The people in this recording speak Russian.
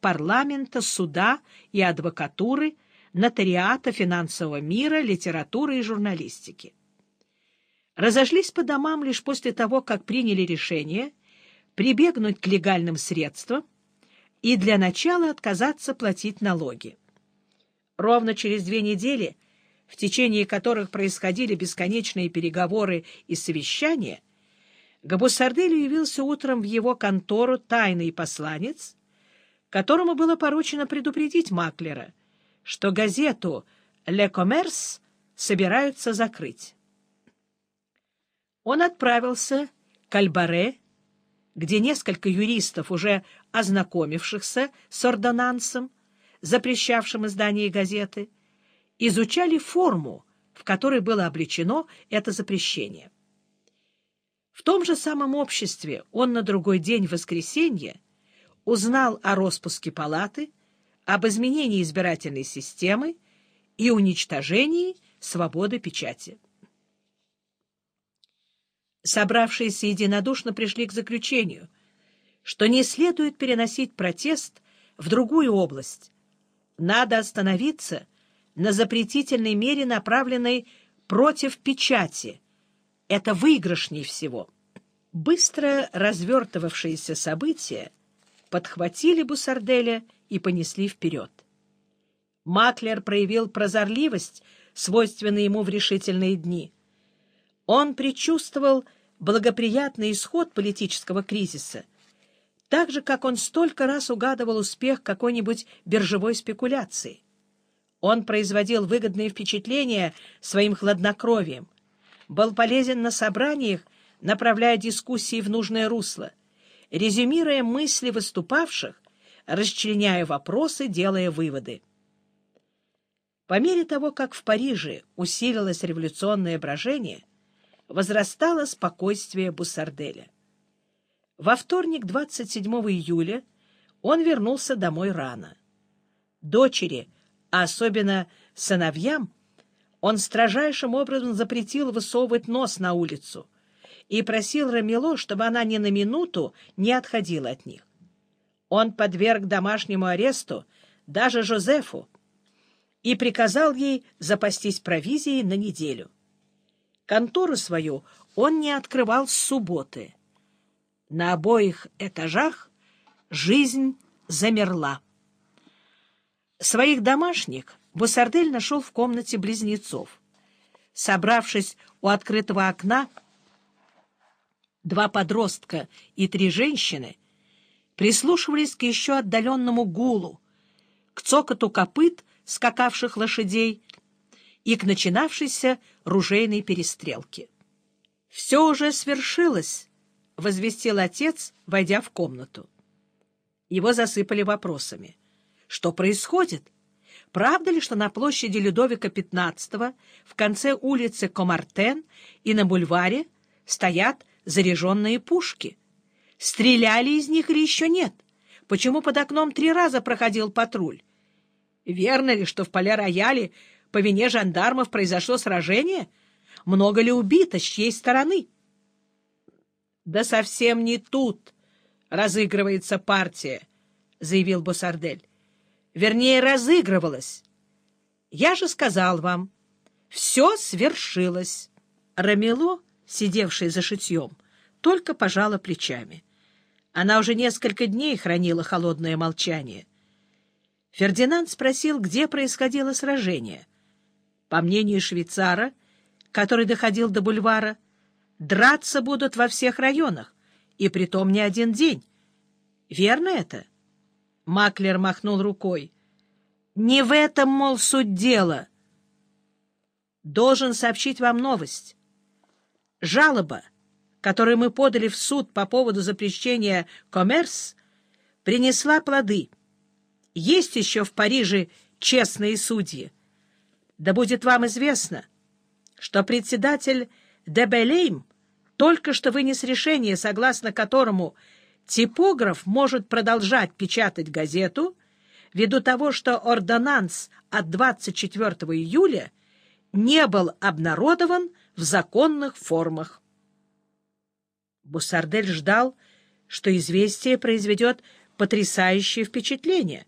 парламента, суда и адвокатуры, нотариата, финансового мира, литературы и журналистики. Разошлись по домам лишь после того, как приняли решение прибегнуть к легальным средствам и для начала отказаться платить налоги. Ровно через две недели, в течение которых происходили бесконечные переговоры и совещания, к Буссарделю явился утром в его контору тайный посланец, которому было поручено предупредить Маклера, что газету «Ле Коммерс» собираются закрыть. Он отправился к Альбаре, где несколько юристов, уже ознакомившихся с ордонансом, запрещавшим издание газеты, изучали форму, в которой было обличено это запрещение. В том же самом обществе он на другой день в воскресенье узнал о распуске палаты, об изменении избирательной системы и уничтожении свободы печати. Собравшиеся единодушно пришли к заключению, что не следует переносить протест в другую область. Надо остановиться на запретительной мере, направленной против печати. Это выигрышней всего. Быстро развертывавшиеся события подхватили Бусарделя и понесли вперед. Маклер проявил прозорливость, свойственную ему в решительные дни — он предчувствовал благоприятный исход политического кризиса, так же, как он столько раз угадывал успех какой-нибудь биржевой спекуляции. Он производил выгодные впечатления своим хладнокровием, был полезен на собраниях, направляя дискуссии в нужное русло, резюмируя мысли выступавших, расчленяя вопросы, делая выводы. По мере того, как в Париже усилилось революционное брожение, возрастало спокойствие Буссарделя. Во вторник, 27 июля, он вернулся домой рано. Дочери, а особенно сыновьям, он строжайшим образом запретил высовывать нос на улицу и просил Рамило, чтобы она ни на минуту не отходила от них. Он подверг домашнему аресту даже Жозефу и приказал ей запастись провизией на неделю. Контору свою он не открывал с субботы. На обоих этажах жизнь замерла. Своих домашних Бусардель нашел в комнате близнецов. Собравшись у открытого окна, два подростка и три женщины прислушивались к еще отдаленному гулу, к цокоту копыт скакавших лошадей и к начинавшейся ружейной перестрелке. «Все уже свершилось», — возвестил отец, войдя в комнату. Его засыпали вопросами. «Что происходит? Правда ли, что на площади Людовика XV, в конце улицы Комартен и на бульваре стоят заряженные пушки? Стреляли из них или еще нет? Почему под окном три раза проходил патруль? Верно ли, что в поле-рояле по вине жандармов произошло сражение? Много ли убито, с чьей стороны? — Да совсем не тут разыгрывается партия, — заявил Босардель. — Вернее, разыгрывалась. Я же сказал вам, все свершилось. Рамело, сидевший за шитьем, только пожала плечами. Она уже несколько дней хранила холодное молчание. Фердинанд спросил, где происходило сражение. По мнению швейцара, который доходил до бульвара, драться будут во всех районах, и притом не один день. Верно это? Маклер махнул рукой. Не в этом, мол, суть дела. Должен сообщить вам новость. Жалоба, которую мы подали в суд по поводу запрещения коммерс, принесла плоды. Есть еще в Париже честные судьи. Да будет вам известно, что председатель Дебелейм только что вынес решение, согласно которому типограф может продолжать печатать газету ввиду того, что ордонанс от 24 июля не был обнародован в законных формах. Буссардель ждал, что известие произведет потрясающее впечатление.